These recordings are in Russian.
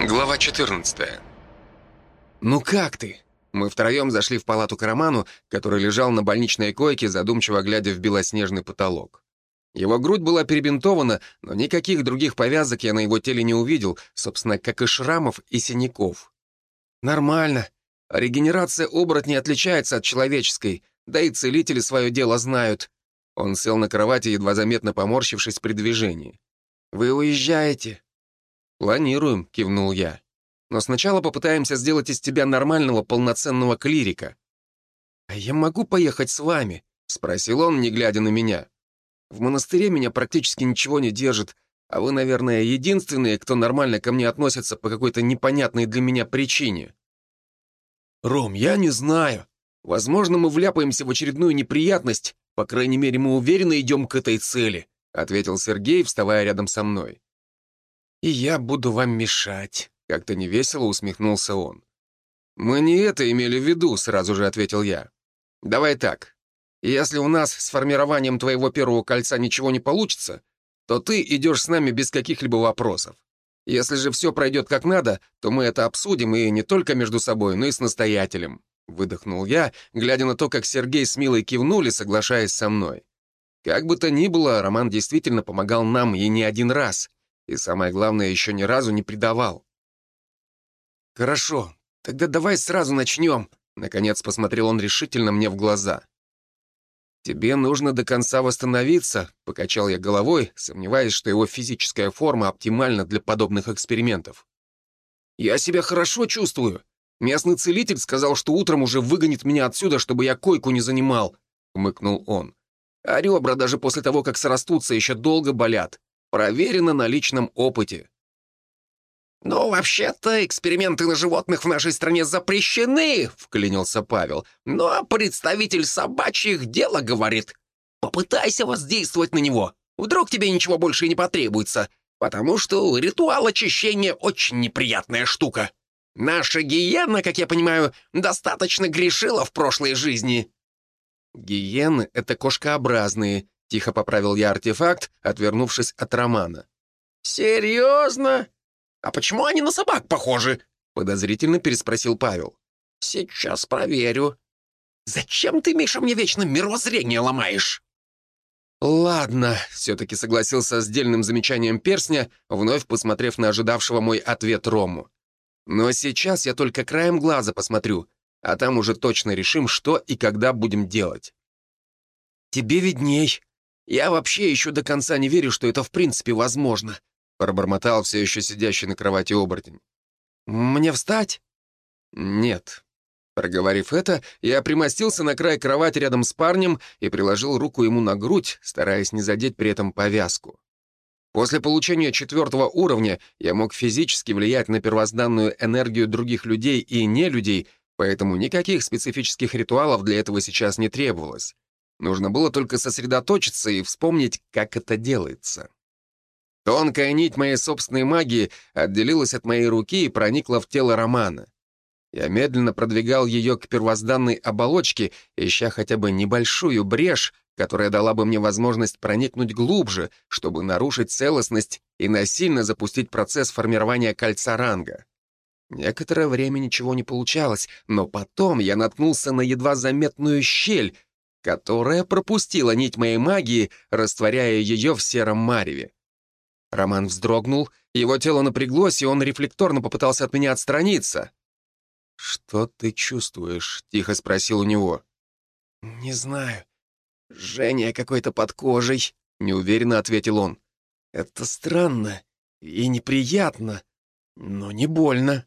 Глава 14 «Ну как ты?» Мы втроем зашли в палату к Роману, который лежал на больничной койке, задумчиво глядя в белоснежный потолок. Его грудь была перебинтована, но никаких других повязок я на его теле не увидел, собственно, как и шрамов и синяков. «Нормально. Регенерация оборотней отличается от человеческой, да и целители свое дело знают». Он сел на кровати, едва заметно поморщившись при движении. «Вы уезжаете?» «Планируем», — кивнул я. «Но сначала попытаемся сделать из тебя нормального полноценного клирика». «А я могу поехать с вами?» — спросил он, не глядя на меня. «В монастыре меня практически ничего не держит, а вы, наверное, единственные, кто нормально ко мне относится по какой-то непонятной для меня причине». «Ром, я не знаю. Возможно, мы вляпаемся в очередную неприятность, по крайней мере, мы уверенно идем к этой цели», — ответил Сергей, вставая рядом со мной. «И я буду вам мешать», — как-то невесело усмехнулся он. «Мы не это имели в виду», — сразу же ответил я. «Давай так. Если у нас с формированием твоего первого кольца ничего не получится, то ты идешь с нами без каких-либо вопросов. Если же все пройдет как надо, то мы это обсудим и не только между собой, но и с настоятелем», — выдохнул я, глядя на то, как Сергей с Милой кивнули, соглашаясь со мной. Как бы то ни было, Роман действительно помогал нам и не один раз — и, самое главное, еще ни разу не предавал. «Хорошо, тогда давай сразу начнем», — наконец посмотрел он решительно мне в глаза. «Тебе нужно до конца восстановиться», — покачал я головой, сомневаясь, что его физическая форма оптимальна для подобных экспериментов. «Я себя хорошо чувствую. Местный целитель сказал, что утром уже выгонит меня отсюда, чтобы я койку не занимал», — хмыкнул он. «А ребра даже после того, как срастутся, еще долго болят. Проверено на личном опыте. «Ну, вообще-то, эксперименты на животных в нашей стране запрещены», — вклинился Павел. «Ну, а представитель собачьих дела говорит. Попытайся воздействовать на него. Вдруг тебе ничего больше не потребуется, потому что ритуал очищения очень неприятная штука. Наша гиена, как я понимаю, достаточно грешила в прошлой жизни». «Гиены — это кошкообразные», Тихо поправил я артефакт, отвернувшись от Романа. «Серьезно? А почему они на собак похожи?» Подозрительно переспросил Павел. «Сейчас проверю. Зачем ты, Миша, мне вечно мировоззрение ломаешь?» «Ладно», — все-таки согласился с дельным замечанием перстня, вновь посмотрев на ожидавшего мой ответ Рому. «Но сейчас я только краем глаза посмотрю, а там уже точно решим, что и когда будем делать». «Тебе видней», я вообще еще до конца не верю, что это в принципе возможно», — пробормотал все еще сидящий на кровати оборотень. «Мне встать?» «Нет». Проговорив это, я примостился на край кровати рядом с парнем и приложил руку ему на грудь, стараясь не задеть при этом повязку. После получения четвертого уровня я мог физически влиять на первозданную энергию других людей и не людей, поэтому никаких специфических ритуалов для этого сейчас не требовалось. Нужно было только сосредоточиться и вспомнить, как это делается. Тонкая нить моей собственной магии отделилась от моей руки и проникла в тело Романа. Я медленно продвигал ее к первозданной оболочке, ища хотя бы небольшую брешь, которая дала бы мне возможность проникнуть глубже, чтобы нарушить целостность и насильно запустить процесс формирования кольца ранга. Некоторое время ничего не получалось, но потом я наткнулся на едва заметную щель, которая пропустила нить моей магии, растворяя ее в сером мареве. Роман вздрогнул, его тело напряглось, и он рефлекторно попытался от меня отстраниться. «Что ты чувствуешь?» — тихо спросил у него. «Не знаю. Жжение какое-то под кожей», — неуверенно ответил он. «Это странно и неприятно, но не больно».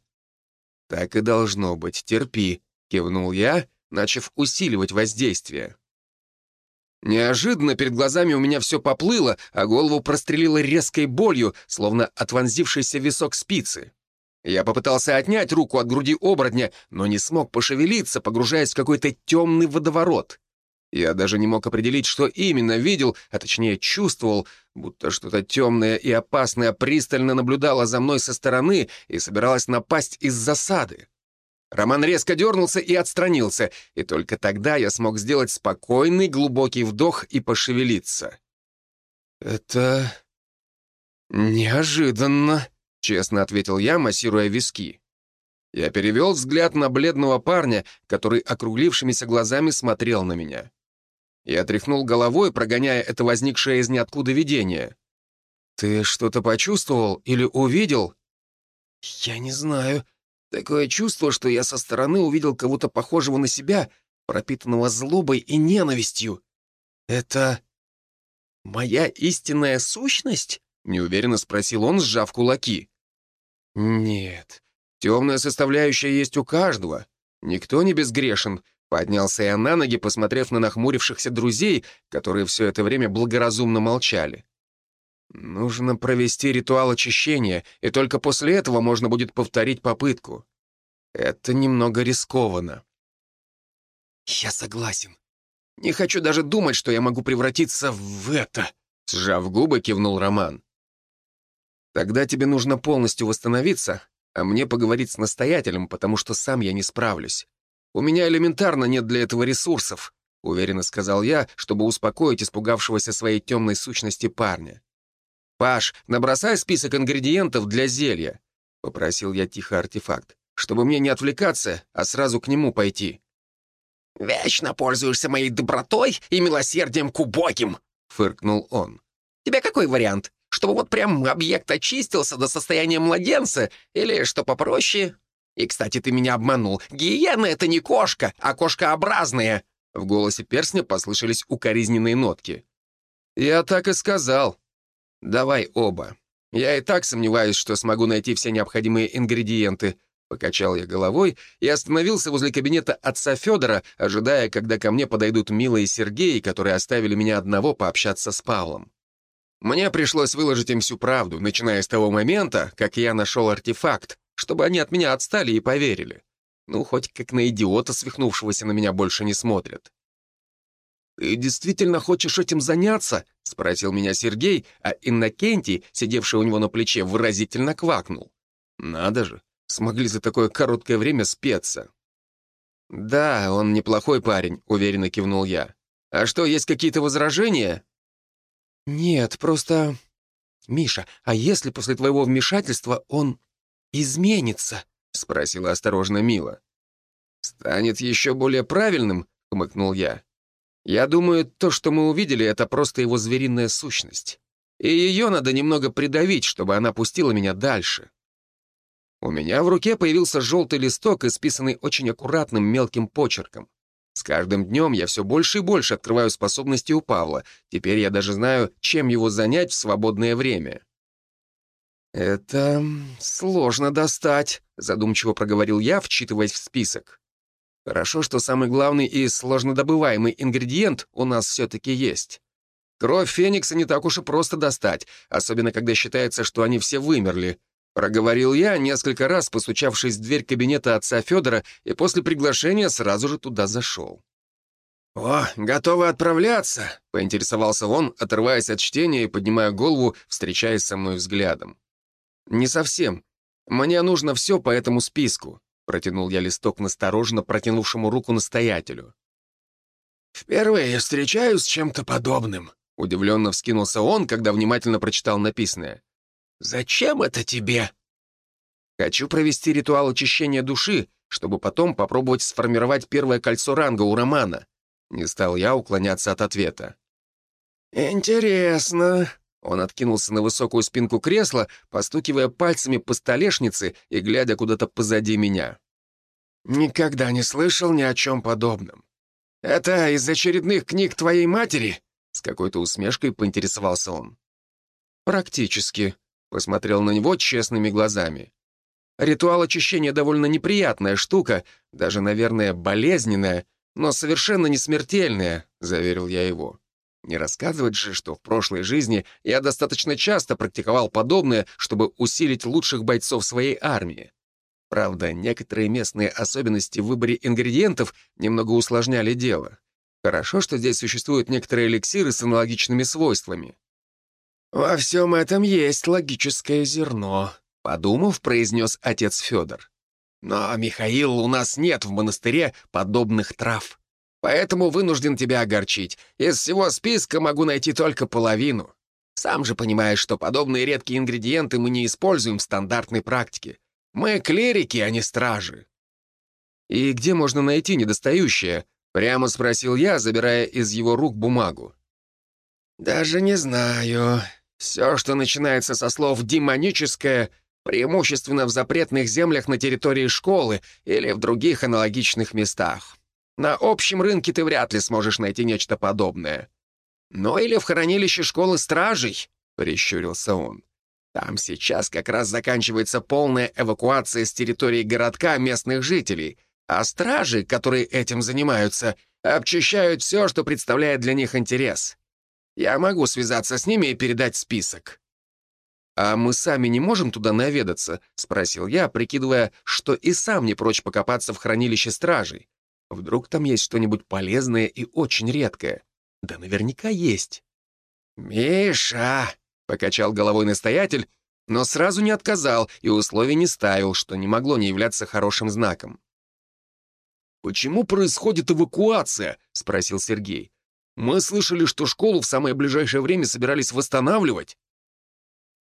«Так и должно быть, терпи», — кивнул я, начав усиливать воздействие. Неожиданно перед глазами у меня все поплыло, а голову прострелило резкой болью, словно отвонзившийся висок спицы. Я попытался отнять руку от груди оборотня, но не смог пошевелиться, погружаясь в какой-то темный водоворот. Я даже не мог определить, что именно видел, а точнее чувствовал, будто что-то темное и опасное пристально наблюдало за мной со стороны и собиралось напасть из засады. Роман резко дернулся и отстранился, и только тогда я смог сделать спокойный, глубокий вдох и пошевелиться. «Это... неожиданно», — честно ответил я, массируя виски. Я перевел взгляд на бледного парня, который округлившимися глазами смотрел на меня. Я тряхнул головой, прогоняя это возникшее из ниоткуда видение. «Ты что-то почувствовал или увидел?» «Я не знаю. Такое чувство, что я со стороны увидел кого-то похожего на себя, пропитанного злобой и ненавистью. Это моя истинная сущность?» — неуверенно спросил он, сжав кулаки. «Нет, темная составляющая есть у каждого. Никто не безгрешен», — поднялся я на ноги, посмотрев на нахмурившихся друзей, которые все это время благоразумно молчали. «Нужно провести ритуал очищения, и только после этого можно будет повторить попытку. Это немного рискованно». «Я согласен. Не хочу даже думать, что я могу превратиться в это», — сжав губы, кивнул Роман. Тогда тебе нужно полностью восстановиться, а мне поговорить с настоятелем, потому что сам я не справлюсь. У меня элементарно нет для этого ресурсов», — уверенно сказал я, чтобы успокоить испугавшегося своей темной сущности парня. «Паш, набросай список ингредиентов для зелья», — попросил я тихо артефакт, «чтобы мне не отвлекаться, а сразу к нему пойти». «Вечно пользуешься моей добротой и милосердием к убогим», — фыркнул он. «Тебе какой вариант? чтобы вот прям объект очистился до состояния младенца, или что попроще. И, кстати, ты меня обманул. Гиена — это не кошка, а кошкообразная». В голосе перстня послышались укоризненные нотки. «Я так и сказал. Давай оба. Я и так сомневаюсь, что смогу найти все необходимые ингредиенты». Покачал я головой и остановился возле кабинета отца Федора, ожидая, когда ко мне подойдут Мила и Сергей, которые оставили меня одного пообщаться с Павлом. Мне пришлось выложить им всю правду, начиная с того момента, как я нашел артефакт, чтобы они от меня отстали и поверили. Ну, хоть как на идиота, свихнувшегося на меня, больше не смотрят. «Ты действительно хочешь этим заняться?» — спросил меня Сергей, а Иннокентий, сидевший у него на плече, выразительно квакнул. «Надо же, смогли за такое короткое время спеться». «Да, он неплохой парень», — уверенно кивнул я. «А что, есть какие-то возражения?» «Нет, просто... Миша, а если после твоего вмешательства он изменится?» — спросила осторожно Мила. «Станет еще более правильным?» — хмыкнул я. «Я думаю, то, что мы увидели, это просто его звериная сущность. И ее надо немного придавить, чтобы она пустила меня дальше». У меня в руке появился желтый листок, исписанный очень аккуратным мелким почерком. С каждым днем я все больше и больше открываю способности у Павла. Теперь я даже знаю, чем его занять в свободное время. «Это сложно достать», — задумчиво проговорил я, вчитываясь в список. «Хорошо, что самый главный и сложнодобываемый ингредиент у нас все-таки есть. Кровь Феникса не так уж и просто достать, особенно когда считается, что они все вымерли. Проговорил я, несколько раз постучавшись в дверь кабинета отца Федора, и после приглашения сразу же туда зашел. «О, готовы отправляться?» — поинтересовался он, отрываясь от чтения и поднимая голову, встречаясь со мной взглядом. «Не совсем. Мне нужно все по этому списку», — протянул я листок настороженно протянувшему руку настоятелю. «Впервые встречаюсь с чем-то подобным», — удивленно вскинулся он, когда внимательно прочитал написанное. «Зачем это тебе?» «Хочу провести ритуал очищения души, чтобы потом попробовать сформировать первое кольцо ранга у Романа». Не стал я уклоняться от ответа. «Интересно». Он откинулся на высокую спинку кресла, постукивая пальцами по столешнице и глядя куда-то позади меня. «Никогда не слышал ни о чем подобном. Это из очередных книг твоей матери?» С какой-то усмешкой поинтересовался он. «Практически», Посмотрел на него честными глазами. Ритуал очищения довольно неприятная штука, даже, наверное, болезненная, но совершенно не смертельная, заверил я его. Не рассказывать же, что в прошлой жизни я достаточно часто практиковал подобное, чтобы усилить лучших бойцов своей армии. Правда, некоторые местные особенности в выборе ингредиентов немного усложняли дело. Хорошо, что здесь существуют некоторые эликсиры с аналогичными свойствами. «Во всем этом есть логическое зерно», — подумав, произнес отец Федор. «Но, Михаил, у нас нет в монастыре подобных трав. Поэтому вынужден тебя огорчить. Из всего списка могу найти только половину. Сам же понимаешь, что подобные редкие ингредиенты мы не используем в стандартной практике. Мы клерики, а не стражи». «И где можно найти недостающее?» — прямо спросил я, забирая из его рук бумагу. «Даже не знаю. Все, что начинается со слов «демоническое», преимущественно в запретных землях на территории школы или в других аналогичных местах. На общем рынке ты вряд ли сможешь найти нечто подобное. Ну или в хранилище школы стражей», — прищурился он. «Там сейчас как раз заканчивается полная эвакуация с территории городка местных жителей, а стражи, которые этим занимаются, обчищают все, что представляет для них интерес. Я могу связаться с ними и передать список». «А мы сами не можем туда наведаться?» — спросил я, прикидывая, что и сам не прочь покопаться в хранилище стражей. Вдруг там есть что-нибудь полезное и очень редкое. Да наверняка есть. «Миша!» — покачал головой настоятель, но сразу не отказал и условий не ставил, что не могло не являться хорошим знаком. «Почему происходит эвакуация?» — спросил Сергей. «Мы слышали, что школу в самое ближайшее время собирались восстанавливать».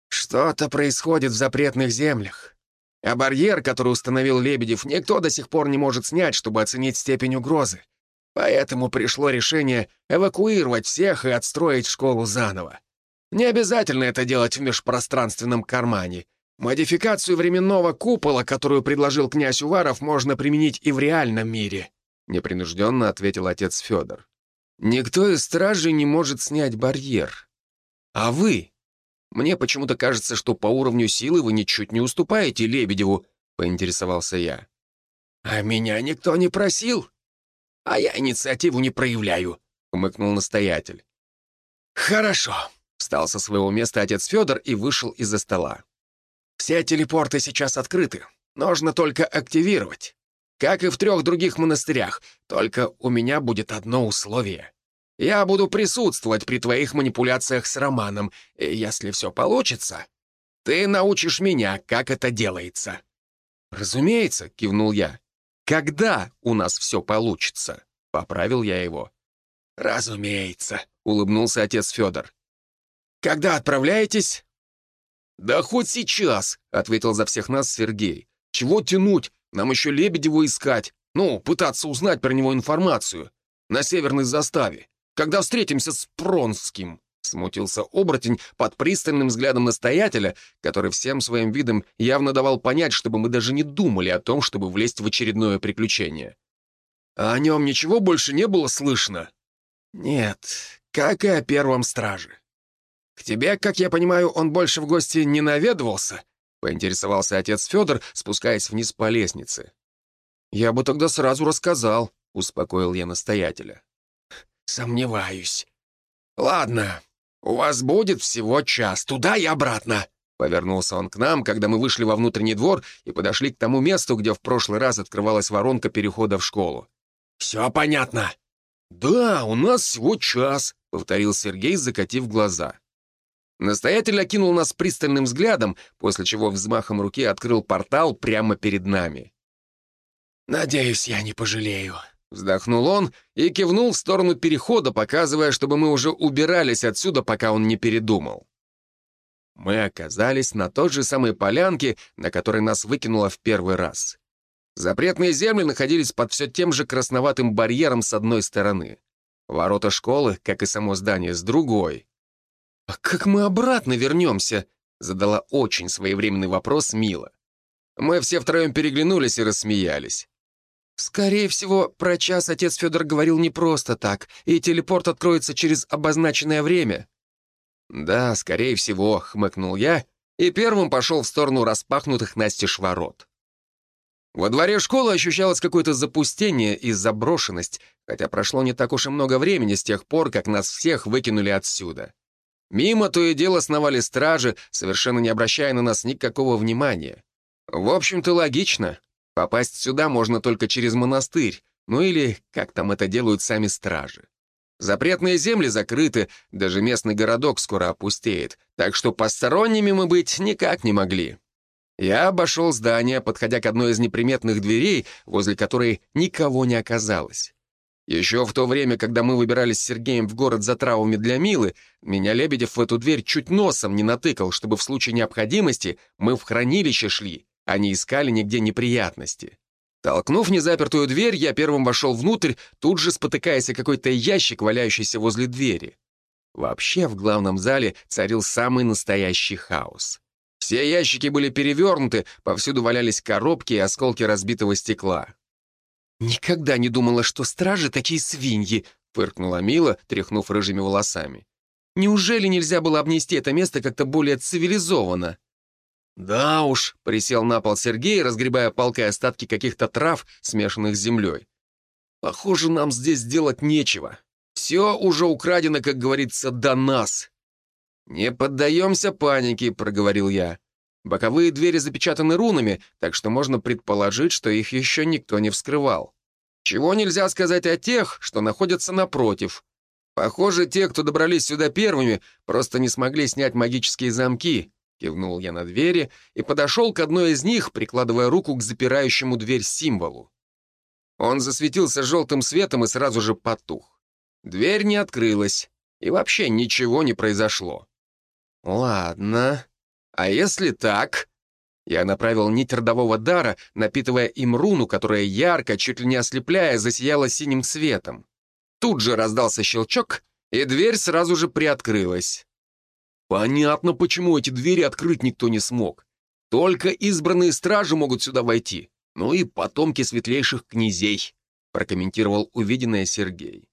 Что-то происходит в запретных землях. А барьер, который установил Лебедев, никто до сих пор не может снять, чтобы оценить степень угрозы. Поэтому пришло решение эвакуировать всех и отстроить школу заново. Не обязательно это делать в межпространственном кармане. Модификацию временного купола, которую предложил князь Уваров, можно применить и в реальном мире», — непринужденно ответил отец Федор. «Никто из стражей не может снять барьер. А вы мне почему-то кажется, что по уровню силы вы ничуть не уступаете Лебедеву», — поинтересовался я. «А меня никто не просил. А я инициативу не проявляю», — хмыкнул настоятель. «Хорошо», — встал со своего места отец Федор и вышел из-за стола. «Все телепорты сейчас открыты. Нужно только активировать. Как и в трех других монастырях, только у меня будет одно условие. Я буду присутствовать при твоих манипуляциях с Романом, и если все получится, ты научишь меня, как это делается». «Разумеется», — кивнул я. «Когда у нас все получится?» — поправил я его. «Разумеется», — улыбнулся отец Федор. «Когда отправляетесь?» «Да хоть сейчас», — ответил за всех нас Сергей. «Чего тянуть? Нам еще Лебедеву искать. Ну, пытаться узнать про него информацию. На северной заставе когда встретимся с Пронским?» — смутился оборотень под пристальным взглядом настоятеля, который всем своим видом явно давал понять, чтобы мы даже не думали о том, чтобы влезть в очередное приключение. «А о нем ничего больше не было слышно?» «Нет, как и о первом страже. К тебе, как я понимаю, он больше в гости не наведывался?» — поинтересовался отец Федор, спускаясь вниз по лестнице. «Я бы тогда сразу рассказал», — успокоил я настоятеля. «Сомневаюсь. Ладно, у вас будет всего час, туда и обратно». Повернулся он к нам, когда мы вышли во внутренний двор и подошли к тому месту, где в прошлый раз открывалась воронка перехода в школу. «Все понятно?» «Да, у нас всего час», — повторил Сергей, закатив глаза. Настоятель окинул нас пристальным взглядом, после чего взмахом руки открыл портал прямо перед нами. «Надеюсь, я не пожалею», Вздохнул он и кивнул в сторону перехода, показывая, чтобы мы уже убирались отсюда, пока он не передумал. Мы оказались на той же самой полянке, на которой нас выкинуло в первый раз. Запретные земли находились под все тем же красноватым барьером с одной стороны. Ворота школы, как и само здание, с другой. «А как мы обратно вернемся?» — задала очень своевременный вопрос Мила. Мы все втроем переглянулись и рассмеялись. «Скорее всего, про час отец Федор говорил не просто так, и телепорт откроется через обозначенное время». «Да, скорее всего», — хмыкнул я, и первым пошел в сторону распахнутых настежь ворот. Во дворе школы ощущалось какое-то запустение и заброшенность, хотя прошло не так уж и много времени с тех пор, как нас всех выкинули отсюда. Мимо то и дело сновали стражи, совершенно не обращая на нас никакого внимания. В общем-то, логично. Попасть сюда можно только через монастырь, ну или как там это делают сами стражи. Запретные земли закрыты, даже местный городок скоро опустеет, так что посторонними мы быть никак не могли. Я обошел здание, подходя к одной из неприметных дверей, возле которой никого не оказалось. Еще в то время, когда мы выбирались с Сергеем в город за травами для Милы, меня Лебедев в эту дверь чуть носом не натыкал, чтобы в случае необходимости мы в хранилище шли, не искали нигде неприятности. Толкнув незапертую дверь, я первым вошел внутрь, тут же спотыкаясь о какой-то ящик, валяющийся возле двери. Вообще в главном зале царил самый настоящий хаос. Все ящики были перевернуты, повсюду валялись коробки и осколки разбитого стекла. «Никогда не думала, что стражи такие свиньи», — фыркнула Мила, тряхнув рыжими волосами. «Неужели нельзя было обнести это место как-то более цивилизованно?» «Да уж», — присел на пол Сергей, разгребая палкой остатки каких-то трав, смешанных с землей. «Похоже, нам здесь делать нечего. Все уже украдено, как говорится, до нас». «Не поддаемся панике», — проговорил я. Боковые двери запечатаны рунами, так что можно предположить, что их еще никто не вскрывал. Чего нельзя сказать о тех, что находятся напротив. Похоже, те, кто добрались сюда первыми, просто не смогли снять магические замки. Кивнул я на двери и подошел к одной из них, прикладывая руку к запирающему дверь символу. Он засветился желтым светом и сразу же потух. Дверь не открылась, и вообще ничего не произошло. «Ладно», а если так? Я направил нить родового дара, напитывая им руну, которая ярко, чуть ли не ослепляя, засияла синим светом. Тут же раздался щелчок, и дверь сразу же приоткрылась. Понятно, почему эти двери открыть никто не смог. Только избранные стражи могут сюда войти, ну и потомки светлейших князей, прокомментировал увиденное Сергей.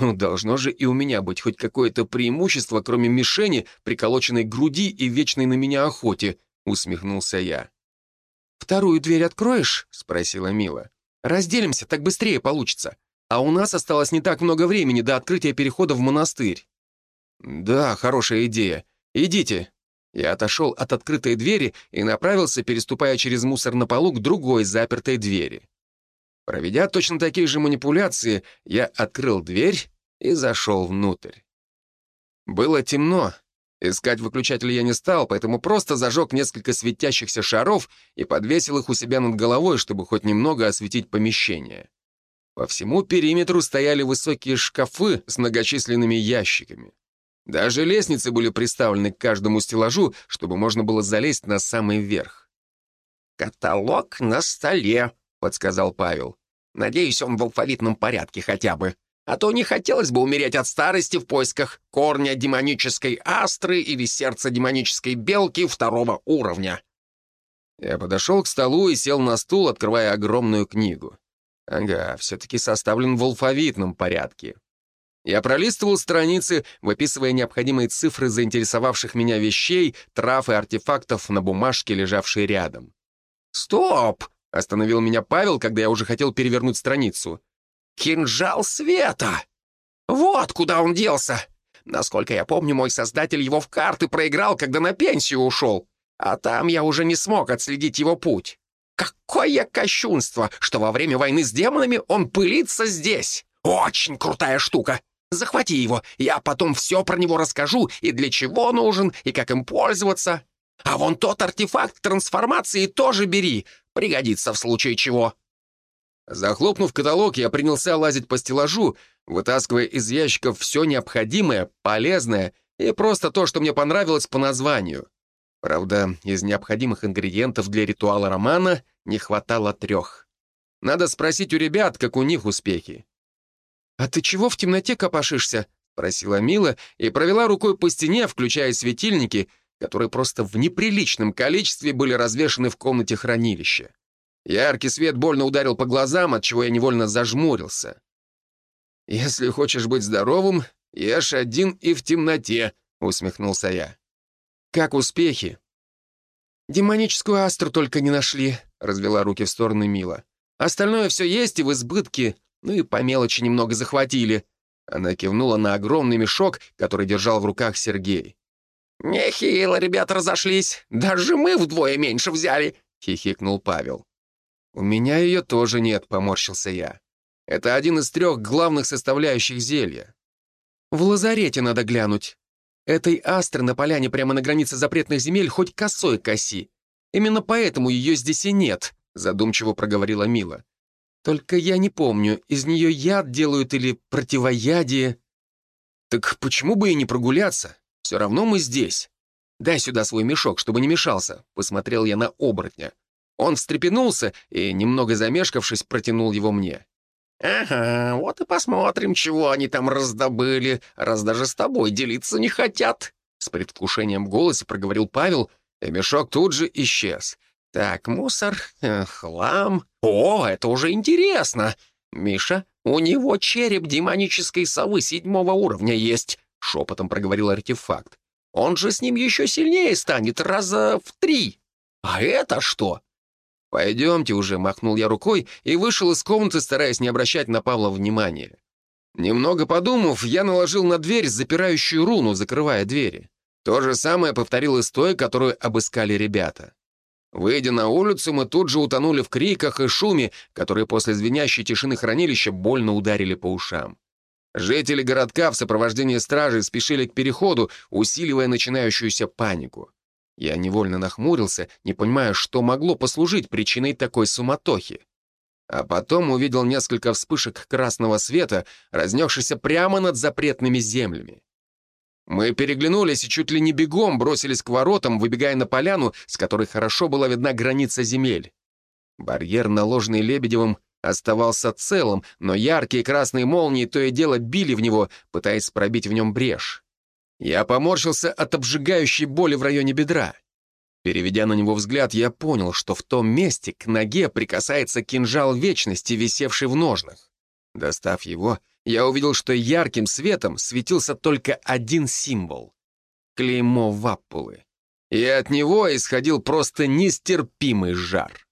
Ну, должно же и у меня быть хоть какое-то преимущество, кроме мишени, приколоченной груди и вечной на меня охоте, усмехнулся я. «Вторую дверь откроешь?» — спросила Мила. «Разделимся, так быстрее получится. А у нас осталось не так много времени до открытия перехода в монастырь». «Да, хорошая идея. Идите». Я отошел от открытой двери и направился, переступая через мусор на полу, к другой запертой двери. Проведя точно такие же манипуляции, я открыл дверь и зашел внутрь. Было темно. Искать выключатель я не стал, поэтому просто зажег несколько светящихся шаров и подвесил их у себя над головой, чтобы хоть немного осветить помещение. По всему периметру стояли высокие шкафы с многочисленными ящиками. Даже лестницы были приставлены к каждому стеллажу, чтобы можно было залезть на самый верх. «Каталог на столе», подсказал Павел. «Надеюсь, он в алфавитном порядке хотя бы. А то не хотелось бы умереть от старости в поисках корня демонической астры или сердца демонической белки второго уровня». Я подошел к столу и сел на стул, открывая огромную книгу. Ага, все-таки составлен в алфавитном порядке. Я пролистывал страницы, выписывая необходимые цифры заинтересовавших меня вещей, трав и артефактов на бумажке, лежавшей рядом. «Стоп!» Остановил меня Павел, когда я уже хотел перевернуть страницу. «Кинжал света! Вот куда он делся! Насколько я помню, мой создатель его в карты проиграл, когда на пенсию ушел. А там я уже не смог отследить его путь. Какое кощунство, что во время войны с демонами он пылится здесь! Очень крутая штука! Захвати его, я потом все про него расскажу, и для чего нужен, и как им пользоваться. А вон тот артефакт трансформации тоже бери. Пригодится в случае чего». Захлопнув каталог, я принялся лазить по стеллажу, вытаскивая из ящиков все необходимое, полезное и просто то, что мне понравилось по названию. Правда, из необходимых ингредиентов для ритуала романа не хватало трех. Надо спросить у ребят, как у них успехи. «А ты чего в темноте копошишься?» — спросила Мила и провела рукой по стене, включая светильники — которые просто в неприличном количестве были развешаны в комнате хранилища. Яркий свет больно ударил по глазам, от чего я невольно зажмурился. «Если хочешь быть здоровым, ешь один и в темноте», — усмехнулся я. «Как успехи?» «Демоническую астру только не нашли», — развела руки в стороны Мила. «Остальное все есть и в избытке, ну и по мелочи немного захватили». Она кивнула на огромный мешок, который держал в руках Сергей. «Нехило ребята разошлись. Даже мы вдвое меньше взяли», — хихикнул Павел. «У меня ее тоже нет», — поморщился я. «Это один из трех главных составляющих зелья». «В лазарете надо глянуть. Этой астры на поляне прямо на границе запретных земель хоть косой коси. Именно поэтому ее здесь и нет», — задумчиво проговорила Мила. Только я не помню, из нее яд делают или противоядие. Так почему бы и не прогуляться? Все равно мы здесь. Дай сюда свой мешок, чтобы не мешался», — посмотрел я на оборотня. Он встрепенулся и, немного замешкавшись, протянул его мне. «Ага, вот и посмотрим, чего они там раздобыли, раз даже с тобой делиться не хотят», — с предвкушением в голосе проговорил Павел, и мешок тут же исчез. «Так, мусор, э, хлам. О, это уже интересно. Миша, у него череп демонической совы седьмого уровня есть», — шепотом проговорил артефакт. «Он же с ним еще сильнее станет, раза в три. А это что?» «Пойдемте уже», — махнул я рукой и вышел из комнаты, стараясь не обращать на Павла внимания. Немного подумав, я наложил на дверь запирающую руну, закрывая двери. То же самое повторил и с той, которую обыскали ребята. Выйдя на улицу, мы тут же утонули в криках и шуме, которые после звенящей тишины хранилища больно ударили по ушам. Жители городка в сопровождении стражей спешили к переходу, усиливая начинающуюся панику. Я невольно нахмурился, не понимая, что могло послужить причиной такой суматохи. А потом увидел несколько вспышек красного света, разнесшихся прямо над запретными землями. Мы переглянулись и чуть ли не бегом бросились к воротам, выбегая на поляну, с которой хорошо была видна граница земель. Барьер, наложенный Лебедевым, оставался целым, но яркие красные молнии то и дело били в него, пытаясь пробить в нем брешь. Я поморщился от обжигающей боли в районе бедра. Переведя на него взгляд, я понял, что в том месте к ноге прикасается кинжал вечности, висевший в ножнах. Достав его, я увидел, что ярким светом светился только один символ — клеймо ваппулы. И от него исходил просто нестерпимый жар.